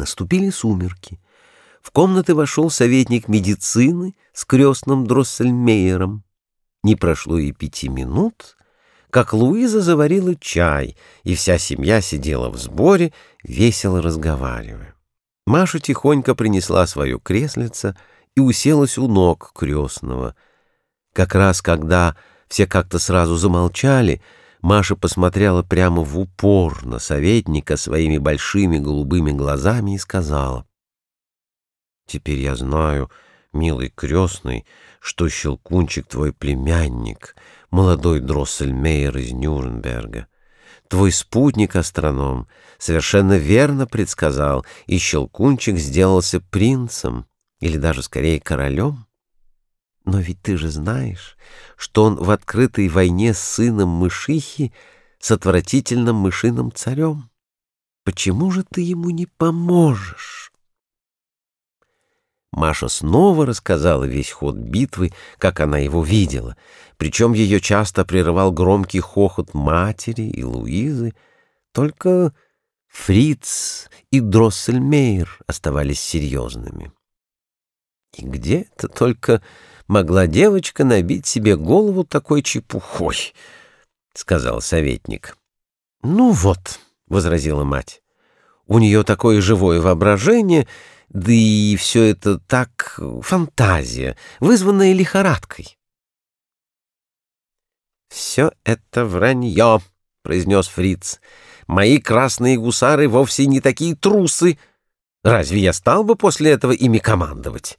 Наступили сумерки. В комнаты вошел советник медицины с крестным Дроссельмейером. Не прошло и пяти минут, как Луиза заварила чай, и вся семья сидела в сборе, весело разговаривая. Маша тихонько принесла свое креслице и уселась у ног крестного. Как раз когда все как-то сразу замолчали, Маша посмотрела прямо в упор на советника своими большими голубыми глазами и сказала, «Теперь я знаю, милый крестный, что Щелкунчик твой племянник, молодой Дроссельмейер из Нюрнберга. Твой спутник-астроном совершенно верно предсказал, и Щелкунчик сделался принцем, или даже скорее королем. Но ведь ты же знаешь, что он в открытой войне с сыном мышихи с отвратительным мышиным царем. Почему же ты ему не поможешь? Маша снова рассказала весь ход битвы, как она его видела, причем ее часто прерывал громкий хохот матери и Луизы, только Фриц и Дроссельмейр оставались серьезными. И где-то только могла девочка набить себе голову такой чепухой, — сказал советник. — Ну вот, — возразила мать, — у нее такое живое воображение, да и все это так фантазия, вызванная лихорадкой. — Все это вранье, — произнес Фриц. Мои красные гусары вовсе не такие трусы. Разве я стал бы после этого ими командовать?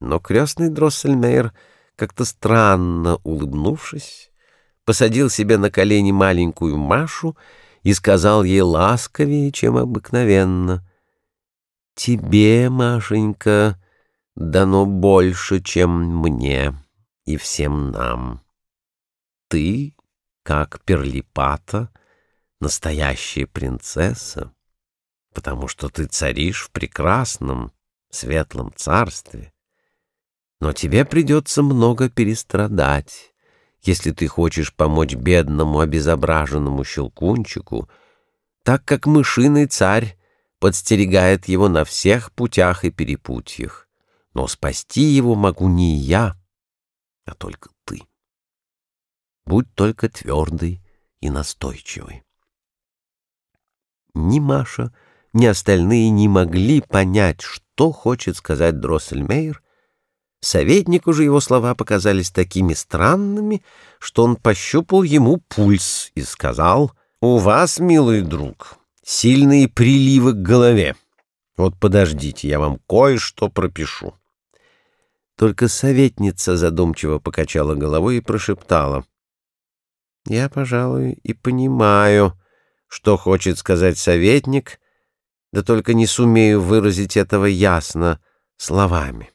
Но крестный Дроссельмейр, как-то странно улыбнувшись, посадил себе на колени маленькую Машу и сказал ей ласковее, чем обыкновенно. «Тебе, Машенька, дано больше, чем мне и всем нам. Ты, как перлипата, настоящая принцесса, потому что ты царишь в прекрасном, светлом царстве. Но тебе придется много перестрадать, если ты хочешь помочь бедному обезображенному щелкунчику, так как мышиный царь подстерегает его на всех путях и перепутьях. Но спасти его могу не я, а только ты. Будь только твердый и настойчивый. Ни Маша, ни остальные не могли понять, что хочет сказать Дроссельмейр, Советнику же его слова показались такими странными, что он пощупал ему пульс и сказал, «У вас, милый друг, сильные приливы к голове. Вот подождите, я вам кое-что пропишу». Только советница задумчиво покачала головой и прошептала, «Я, пожалуй, и понимаю, что хочет сказать советник, да только не сумею выразить этого ясно словами».